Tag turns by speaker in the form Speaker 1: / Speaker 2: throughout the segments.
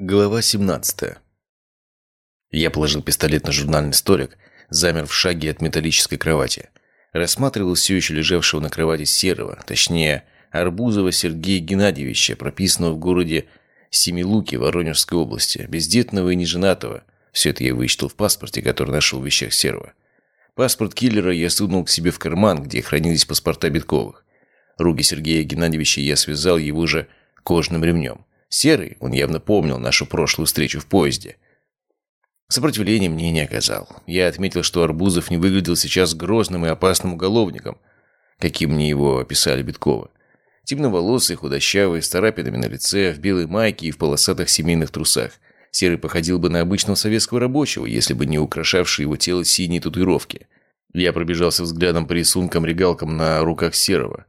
Speaker 1: Глава 17 Я положил пистолет на журнальный столик, замер в шаге от металлической кровати. Рассматривал все еще лежавшего на кровати Серого, точнее, Арбузова Сергея Геннадьевича, прописанного в городе Семилуки Воронежской области, бездетного и неженатого. Все это я вычитал в паспорте, который нашел в вещах Серого. Паспорт киллера я сунул к себе в карман, где хранились паспорта Битковых. Руки Сергея Геннадьевича я связал его же кожным ремнем. Серый, он явно помнил нашу прошлую встречу в поезде. Сопротивления мне не оказал. Я отметил, что Арбузов не выглядел сейчас грозным и опасным уголовником, каким мне его описали Биткова. Темноволосый, худощавый, с тарапинами на лице, в белой майке и в полосатых семейных трусах. Серый походил бы на обычного советского рабочего, если бы не украшавшие его тело синие татуировки. Я пробежался взглядом по рисункам-регалкам на руках Серого.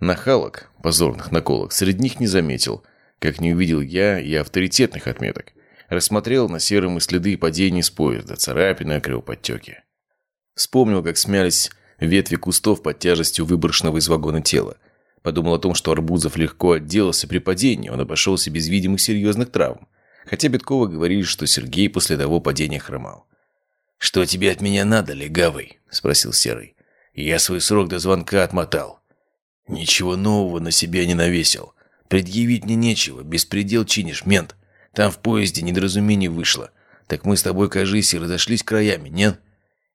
Speaker 1: Нахалок, позорных наколок, среди них не заметил – как не увидел я и авторитетных отметок. Рассмотрел на сером и следы падений с поезда, царапины, кровоподтеки. Вспомнил, как смялись ветви кустов под тяжестью выброшенного из вагона тела. Подумал о том, что Арбузов легко отделался при падении, он обошелся без видимых серьезных травм. Хотя Беткова говорили, что Сергей после того падения хромал. «Что тебе от меня надо, легавый?» – спросил Серый. «Я свой срок до звонка отмотал. Ничего нового на себя не навесил. Предъявить мне нечего, беспредел чинишь, мент. Там в поезде недоразумение вышло. Так мы с тобой, кажись, и разошлись краями, нет?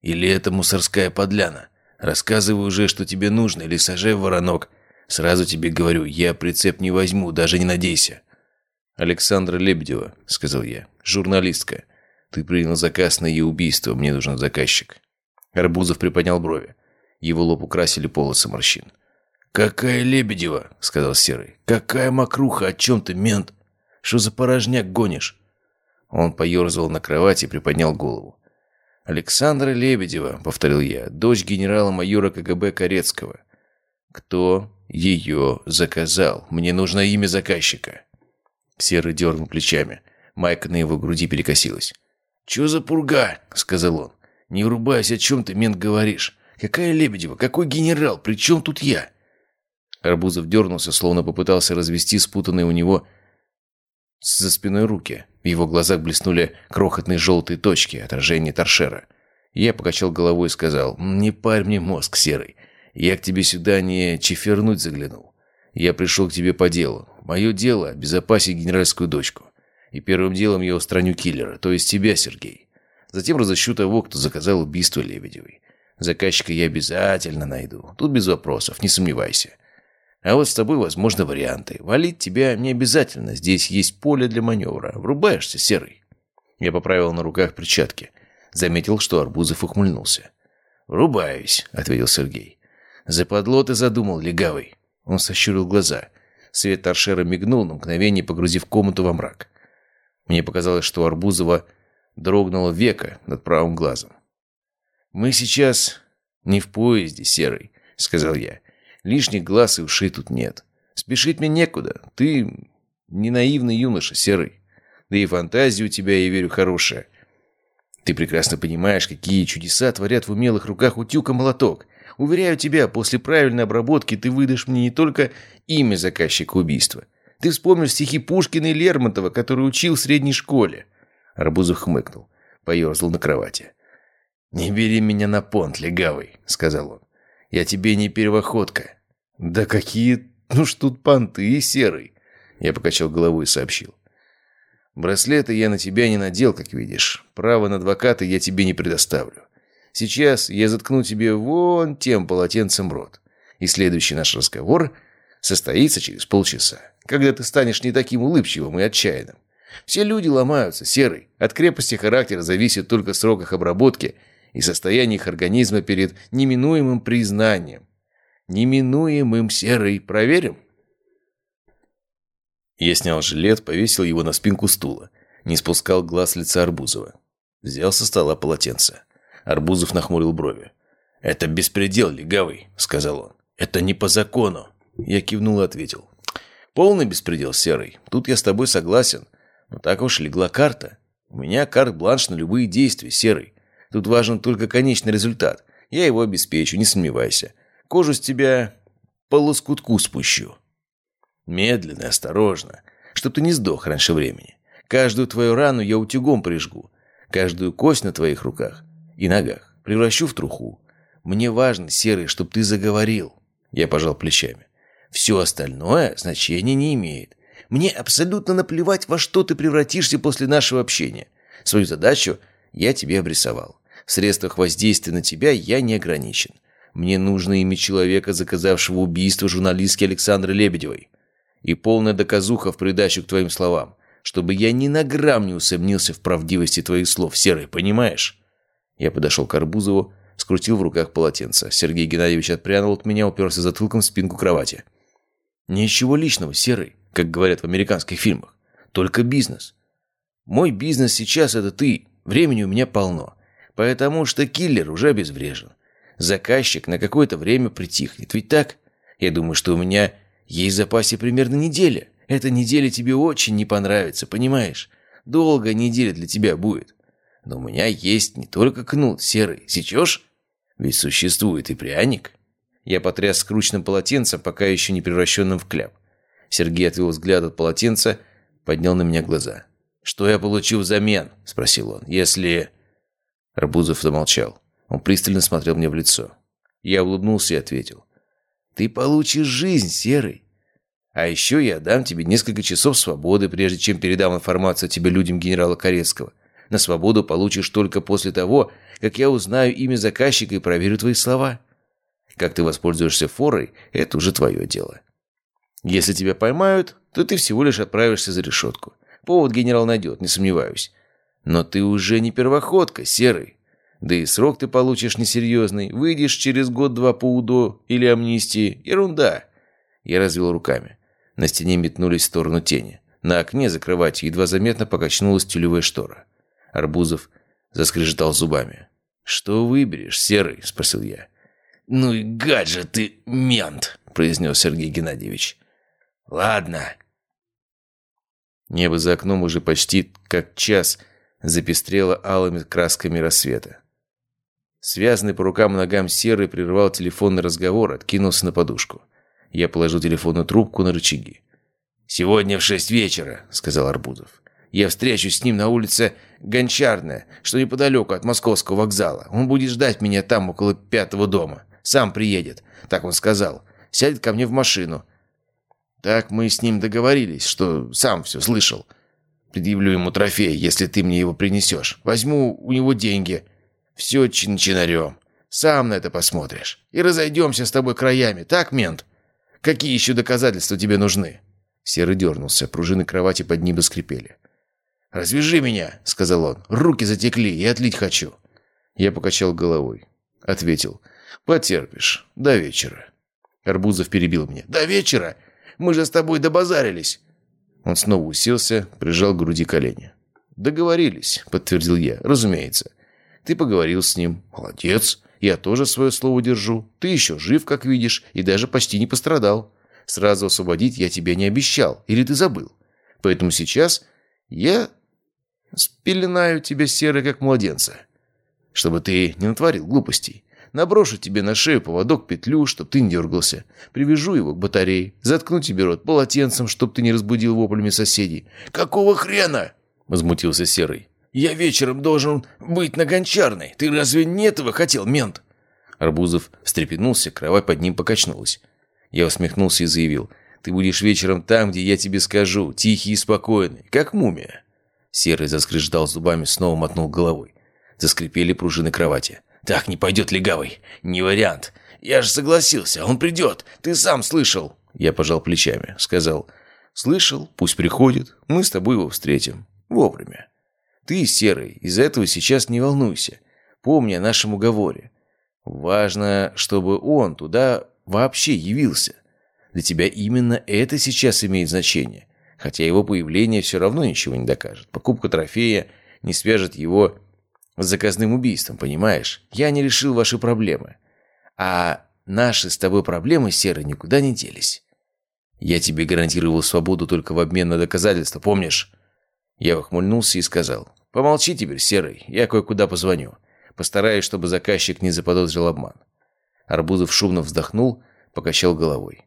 Speaker 1: Или это мусорская подляна? Рассказывай уже, что тебе нужно, или сажай воронок. Сразу тебе говорю, я прицеп не возьму, даже не надейся». «Александра Лебедева», — сказал я, — «журналистка. Ты принял заказ на ее убийство, мне нужен заказчик». Арбузов приподнял брови. Его лоб украсили полосы морщин. «Какая Лебедева?» — сказал Серый. «Какая мокруха? О чем ты, мент? Что за порожняк гонишь?» Он поерзал на кровати и приподнял голову. «Александра Лебедева», — повторил я, — «дочь генерала-майора КГБ Корецкого». «Кто ее заказал? Мне нужно имя заказчика». Серый дернул плечами. Майка на его груди перекосилась. «Чё за пурга?» — сказал он. «Не врубайся, о чем ты, мент, говоришь. Какая Лебедева? Какой генерал? При чем тут я?» Арбузов дернулся, словно попытался развести спутанные у него за спиной руки. В его глазах блеснули крохотные желтые точки, отражение торшера. Я покачал головой и сказал, «Не парь мне мозг, Серый. Я к тебе сюда не чефернуть заглянул. Я пришел к тебе по делу. Мое дело – обезопасить генеральскую дочку. И первым делом я устраню киллера, то есть тебя, Сергей. Затем разыщу того, кто заказал убийство Лебедевой. Заказчика я обязательно найду. Тут без вопросов, не сомневайся. А вот с тобой, возможно, варианты. Валить тебя не обязательно. Здесь есть поле для маневра. Врубаешься, серый?» Я поправил на руках перчатки. Заметил, что Арбузов ухмыльнулся. «Врубаюсь», — ответил Сергей. «Западло ты задумал, легавый». Он сощурил глаза. Свет торшера мигнул, на мгновение погрузив комнату во мрак. Мне показалось, что Арбузова дрогнуло века над правым глазом. «Мы сейчас не в поезде, Серый», — сказал я. Лишних глаз и ушей тут нет. Спешить мне некуда. Ты не наивный юноша, серый. Да и фантазия у тебя, я верю, хорошая. Ты прекрасно понимаешь, какие чудеса творят в умелых руках утюг и молоток. Уверяю тебя, после правильной обработки ты выдашь мне не только имя заказчика убийства. Ты вспомнишь стихи Пушкина и Лермонтова, которые учил в средней школе. Арбузов хмыкнул, поерзал на кровати. «Не бери меня на понт, легавый», — сказал он. Я тебе не первоходка». «Да какие... Ну ж тут понты, серый!» Я покачал головой и сообщил. «Браслеты я на тебя не надел, как видишь. Право на адвоката я тебе не предоставлю. Сейчас я заткну тебе вон тем полотенцем рот. И следующий наш разговор состоится через полчаса, когда ты станешь не таким улыбчивым и отчаянным. Все люди ломаются, серый. От крепости характера зависит только срок их обработки и состояние их организма перед неминуемым признанием. Неминуемым серый. Проверим? Я снял жилет, повесил его на спинку стула. Не спускал глаз лица Арбузова. Взял со стола полотенце. Арбузов нахмурил брови. «Это беспредел, легавый», — сказал он. «Это не по закону». Я кивнул и ответил. «Полный беспредел, Серый. Тут я с тобой согласен. Но так уж легла карта. У меня карт-бланш на любые действия, Серый. Тут важен только конечный результат. Я его обеспечу, не сомневайся. Кожу с тебя по лоскутку спущу. Медленно, осторожно, чтоб ты не сдох раньше времени. Каждую твою рану я утюгом прижгу. Каждую кость на твоих руках и ногах превращу в труху. Мне важно, Серый, чтобы ты заговорил. Я пожал плечами. Все остальное значения не имеет. Мне абсолютно наплевать, во что ты превратишься после нашего общения. Свою задачу я тебе обрисовал. В средствах воздействия на тебя я не ограничен. Мне нужно имя человека, заказавшего убийство журналистки Александры Лебедевой. И полная доказуха в придачу к твоим словам чтобы я ни на грамм не усомнился в правдивости твоих слов, Серый, понимаешь?» Я подошел к Арбузову, скрутил в руках полотенце. Сергей Геннадьевич отпрянул от меня, уперся затылком в спинку кровати. «Ничего личного, Серый, как говорят в американских фильмах. Только бизнес. Мой бизнес сейчас — это ты. Времени у меня полно. Потому что киллер уже обезврежен. Заказчик на какое-то время притихнет. Ведь так? Я думаю, что у меня есть в запасе примерно неделя. Эта неделя тебе очень не понравится, понимаешь? Долгая неделя для тебя будет. Но у меня есть не только кнут серый. Сечешь? Ведь существует и пряник. Я потряс скрученным полотенцем, пока еще не превращенным в кляп. Сергей отвел взгляд от полотенца, поднял на меня глаза. «Что я получу взамен?» – спросил он. «Если...» Арбузов замолчал. Он пристально смотрел мне в лицо. Я улыбнулся и ответил. «Ты получишь жизнь, Серый. А еще я дам тебе несколько часов свободы, прежде чем передам информацию о тебе людям генерала Корецкого. На свободу получишь только после того, как я узнаю имя заказчика и проверю твои слова. Как ты воспользуешься форой, это уже твое дело. Если тебя поймают, то ты всего лишь отправишься за решетку. Повод генерал найдет, не сомневаюсь. Но ты уже не первоходка, серый. Да и срок ты получишь несерьезный. Выйдешь через год-два по УДО или амнистии. Ерунда. Я развел руками. На стене метнулись в сторону тени. На окне за кроватью едва заметно покачнулась тюлевая штора. Арбузов заскрежетал зубами. «Что выберешь, Серый?» – спросил я.
Speaker 2: «Ну и гад же ты, мент!» – произнес Сергей Геннадьевич. «Ладно».
Speaker 1: Небо за окном уже почти как час запестрело алыми красками рассвета. Связанный по рукам и ногам Серый прервал телефонный разговор, откинулся на подушку. Я положил телефонную трубку на рычаги.
Speaker 2: «Сегодня в шесть вечера», — сказал Арбузов. «Я встречусь с ним на улице Гончарная, что неподалеку от московского вокзала. Он будет ждать меня там, около пятого дома. Сам приедет», — так он сказал. «Сядет ко мне в машину». Так мы с ним договорились, что сам все слышал. Предъявлю ему трофей, если ты мне его принесешь. Возьму у него деньги. Все чин-чинарем. Сам на это посмотришь. И разойдемся с тобой краями, так, мент?» Какие еще доказательства тебе нужны?» Серый дернулся, пружины кровати под ним заскрипели. «Развяжи меня!» — сказал он. «Руки затекли, и отлить хочу!» Я покачал головой. Ответил. «Потерпишь. До вечера». Арбузов перебил меня. «До вечера? Мы же с тобой добазарились!» Он снова уселся, прижал к груди колени. «Договорились», — подтвердил я. «Разумеется. Ты поговорил с ним. Молодец. Я тоже свое слово держу. Ты еще жив, как видишь, и даже почти не пострадал. Сразу освободить я тебе не обещал. Или ты забыл? Поэтому сейчас я спеленаю тебя серый, как младенца. Чтобы ты не натворил глупостей. Наброшу тебе на шею поводок петлю, чтоб ты не дергался. Привяжу его к батарее. Заткну тебе рот полотенцем, чтоб ты не разбудил воплями соседей. «Какого хрена?» — возмутился Серый. Я вечером должен быть на гончарной. Ты разве не этого хотел, мент?»
Speaker 1: Арбузов встрепенулся, кровать под ним покачнулась. Я усмехнулся и заявил. «Ты будешь вечером там, где я тебе скажу, тихий и спокойный, как мумия». Серый заскреждал зубами, снова мотнул головой. Заскрипели пружины кровати.
Speaker 2: «Так не пойдет легавый. Не вариант. Я же согласился. Он придет. Ты сам слышал».
Speaker 1: Я пожал плечами. Сказал. «Слышал. Пусть приходит. Мы с тобой его встретим. Вовремя». Ты, Серый, из-за этого сейчас не волнуйся. Помни о нашем уговоре. Важно, чтобы он туда вообще явился. Для тебя именно это сейчас имеет значение. Хотя его появление все равно ничего не докажет. Покупка трофея не свяжет его с заказным убийством, понимаешь? Я не решил ваши проблемы. А наши с тобой проблемы, Серый, никуда не делись. Я тебе гарантировал свободу только в обмен на доказательства, помнишь? Я ухмыльнулся и сказал. Помолчи теперь, Серый, я кое-куда позвоню. Постараюсь, чтобы заказчик не заподозрил обман». Арбузов шумно вздохнул, покачал головой.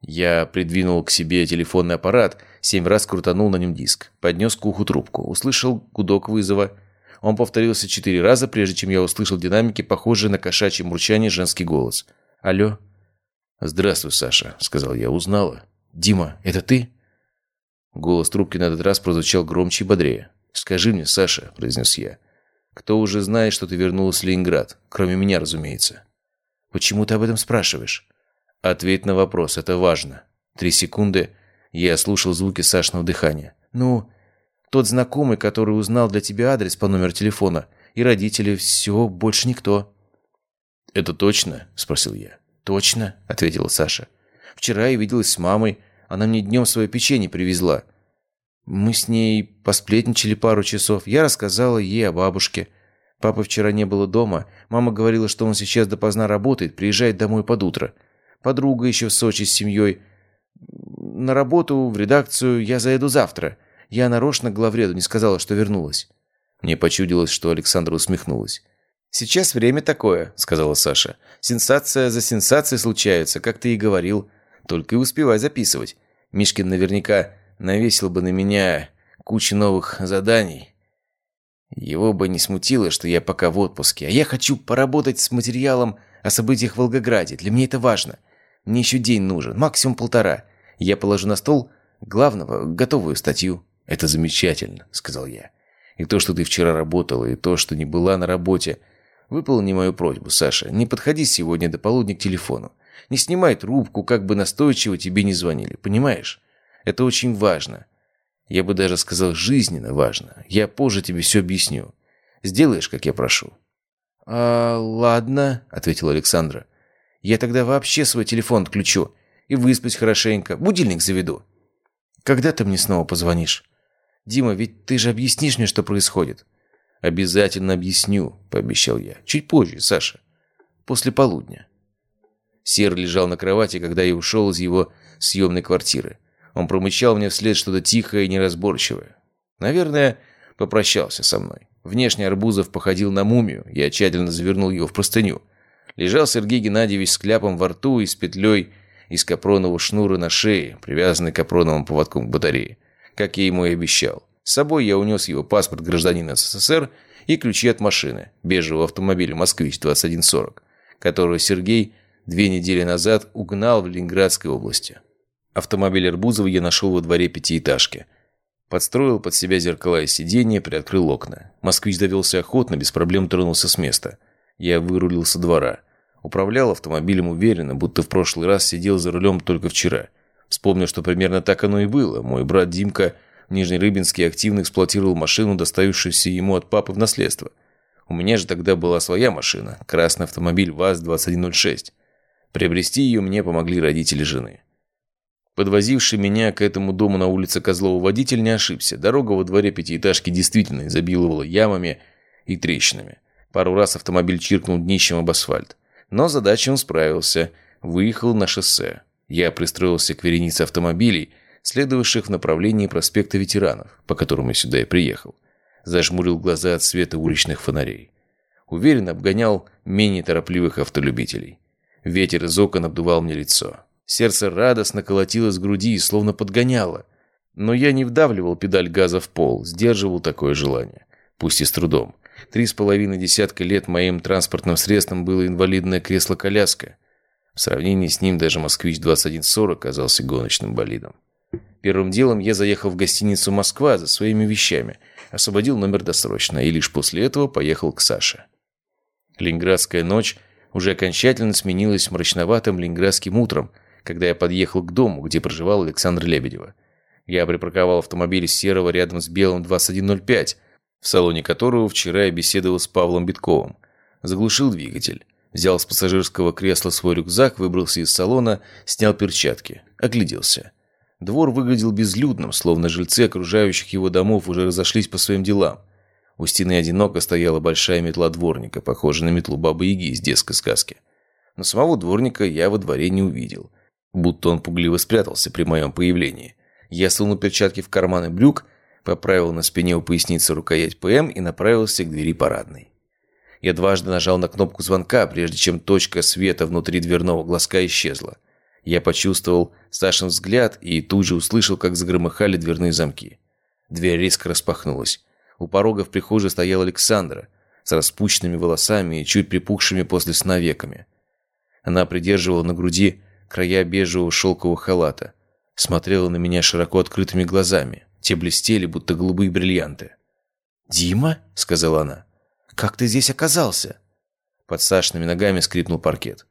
Speaker 1: Я придвинул к себе телефонный аппарат, семь раз крутанул на нем диск, поднес к уху трубку, услышал гудок вызова. Он повторился четыре раза, прежде чем я услышал в динамике, похожий на кошачье мурчание, женский голос. «Алло?» «Здравствуй, Саша», — сказал я. «Узнала?» «Дима, это ты?» Голос трубки на этот раз прозвучал громче и бодрее. «Скажи мне, Саша», — произнес я, — «кто уже знает, что ты вернулась в Ленинград? Кроме меня, разумеется». «Почему ты об этом спрашиваешь?» «Ответь на вопрос, это важно». Три секунды я слушал звуки Сашного дыхания. «Ну, тот знакомый, который узнал для тебя адрес по номеру телефона, и родители, все, больше никто». «Это точно?» – спросил я. «Точно», – ответила Саша. «Вчера я виделась с мамой, она мне днем свое печенье привезла. Мы с ней посплетничали пару часов, я рассказала ей о бабушке». Папы вчера не было дома. Мама говорила, что он сейчас допоздна работает, приезжает домой под утро. Подруга еще в Сочи с семьей. На работу, в редакцию я заеду завтра. Я нарочно главреду не сказала, что вернулась». Мне почудилось, что Александра усмехнулась. «Сейчас время такое», — сказала Саша. «Сенсация за сенсацией случается, как ты и говорил. Только и успевай записывать. Мишкин наверняка навесил бы на меня кучу новых заданий. Его бы не смутило, что я пока в отпуске, а я хочу поработать с материалом о событиях в Волгограде. Для меня это важно. Мне еще день нужен, максимум полтора. Я положу на стол главного готовую статью. «Это замечательно», — сказал я. «И то, что ты вчера работала, и то, что не была на работе. Выполни мою просьбу, Саша. Не подходи сегодня до полудня к телефону. Не снимай трубку, как бы настойчиво тебе не звонили. Понимаешь? Это очень важно. Я бы даже сказал, жизненно важно. Я позже тебе все объясню. Сделаешь, как я прошу?» «А, ладно», — ответила Александра. «Я тогда вообще свой телефон отключу и высплюсь хорошенько. Будильник заведу». «Когда ты мне снова позвонишь?» «Дима, ведь ты же объяснишь мне, что происходит». «Обязательно объясню», — пообещал я. «Чуть позже, Саша. После полудня». Сер лежал на кровати, когда я ушел из его съемной квартиры. Он промычал мне вслед что-то тихое и неразборчивое. Наверное, попрощался со мной. Внешне Арбузов походил на мумию. Я тщательно завернул его в простыню. Лежал Сергей Геннадьевич с кляпом во рту и с петлей из капронового шнура на шее, привязанной капроновым поводком к батарее, как я ему и обещал. С собой я унес его паспорт гражданина СССР и ключи от машины, бежевого автомобиля «Москвич-2140», которую Сергей две недели назад угнал в Ленинградской области. Автомобиль Арбузова я нашел во дворе пятиэтажки. Подстроил под себя зеркала и сиденья, приоткрыл окна. Москвич довелся охотно, без проблем тронулся с места. Я вырулил со двора. Управлял автомобилем уверенно, будто в прошлый раз сидел за рулем только вчера. Вспомнил, что примерно так оно и было. Мой брат Димка в Нижнерыбинске активно эксплуатировал машину, доставившуюся ему от папы в наследство. У меня же тогда была своя машина, красный автомобиль ВАЗ-2106. Приобрести ее мне помогли родители жены. Подвозивший меня к этому дому на улице Козлова водитель не ошибся. Дорога во дворе пятиэтажки действительно изобиловала ямами и трещинами. Пару раз автомобиль чиркнул днищем об асфальт. Но задачей он справился. Выехал на шоссе. Я пристроился к веренице автомобилей, следовавших в направлении проспекта ветеранов, по которому сюда и приехал. Зажмурил глаза от света уличных фонарей. Уверенно обгонял менее торопливых автолюбителей. Ветер из окон обдувал мне лицо. Сердце радостно колотилось в груди, словно подгоняло. Но я не вдавливал педаль газа в пол, сдерживал такое желание. Пусть и с трудом. Три с половиной десятка лет моим транспортным средством было инвалидное кресло-коляска. В сравнении с ним даже «Москвич-2140» казался гоночным болидом. Первым делом я заехал в гостиницу «Москва» за своими вещами, освободил номер досрочно и лишь после этого поехал к Саше. Ленинградская ночь уже окончательно сменилась мрачноватым ленинградским утром – когда я подъехал к дому, где проживал Александр Лебедева. Я припарковал автомобиль серого рядом с белым 2105, в салоне которого вчера я беседовал с Павлом Битковым. Заглушил двигатель. Взял с пассажирского кресла свой рюкзак, выбрался из салона, снял перчатки. Огляделся. Двор выглядел безлюдным, словно жильцы окружающих его домов уже разошлись по своим делам. У стены одиноко стояла большая метла дворника, похожая на метлу Бабы-Яги из детской сказки. Но самого дворника я во дворе не увидел будто он пугливо спрятался при моем появлении. Я сунул перчатки в карманы брюк, поправил на спине у поясницы рукоять ПМ и направился к двери парадной. Я дважды нажал на кнопку звонка, прежде чем точка света внутри дверного глазка исчезла. Я почувствовал Сашин взгляд и тут же услышал, как загромыхали дверные замки. Дверь резко распахнулась. У порога в прихожей стоял Александра с распущенными волосами и чуть припухшими после сна веками. Она придерживала на груди края бежевого шелкового халата. Смотрела на меня широко открытыми глазами. Те блестели, будто голубые бриллианты. «Дима?» — сказала она. «Как ты здесь оказался?» Под Сашными ногами скрипнул паркет.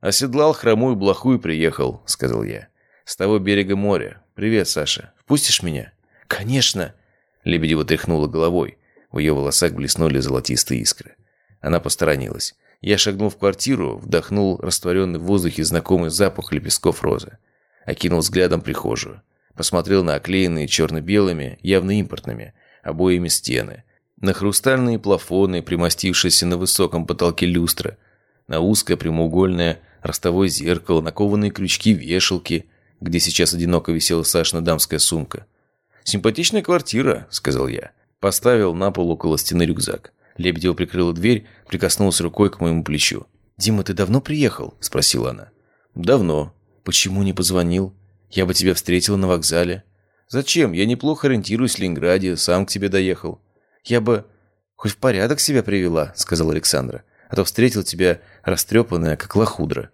Speaker 1: «Оседлал хромую блоху и приехал», — сказал я. «С того берега моря. Привет, Саша. Впустишь меня?» «Конечно!» Лебедева тряхнула головой. В ее волосах блеснули золотистые искры. Она посторонилась. Я шагнул в квартиру, вдохнул растворенный в воздухе знакомый запах лепестков розы. Окинул взглядом прихожую. Посмотрел на оклеенные черно-белыми, явно импортными, обоями стены. На хрустальные плафоны, примостившиеся на высоком потолке люстры. На узкое прямоугольное ростовое зеркало, на кованые крючки вешалки, где сейчас одиноко висела Сашина дамская сумка. «Симпатичная квартира», — сказал я. Поставил на пол около стены рюкзак. Лебедева прикрыла дверь, прикоснулась рукой к моему плечу. «Дима, ты давно приехал?» – спросила она. «Давно. Почему не позвонил? Я бы тебя встретила на вокзале». «Зачем? Я неплохо ориентируюсь в Ленинграде, сам к тебе доехал». «Я бы хоть в порядок себя привела», – сказала Александра. «А то встретил тебя растрепанная, как лохудра».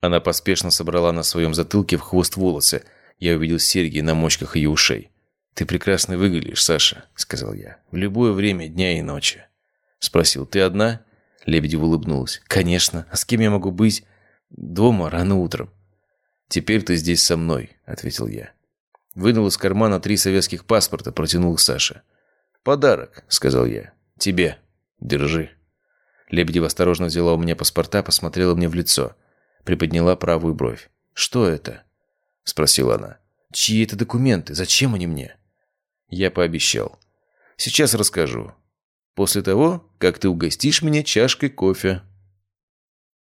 Speaker 1: Она поспешно собрала на своем затылке в хвост волосы. Я увидел серьги на мочках ее ушей. «Ты прекрасно выглядишь, Саша», — сказал я. «В любое время дня и ночи». Спросил, «Ты одна?» Лебедева улыбнулась. «Конечно. А с кем я могу быть?» «Дома, рано утром». «Теперь ты здесь со мной», — ответил я. Вынул из кармана три советских паспорта, протянул их Саше. «Подарок», — сказал я. «Тебе. Держи». Лебедева осторожно взяла у меня паспорта, посмотрела мне в лицо. Приподняла правую бровь. «Что это?» — спросила она. «Чьи это документы? Зачем они мне?» Я пообещал. «Сейчас расскажу. После того, как ты угостишь меня чашкой кофе».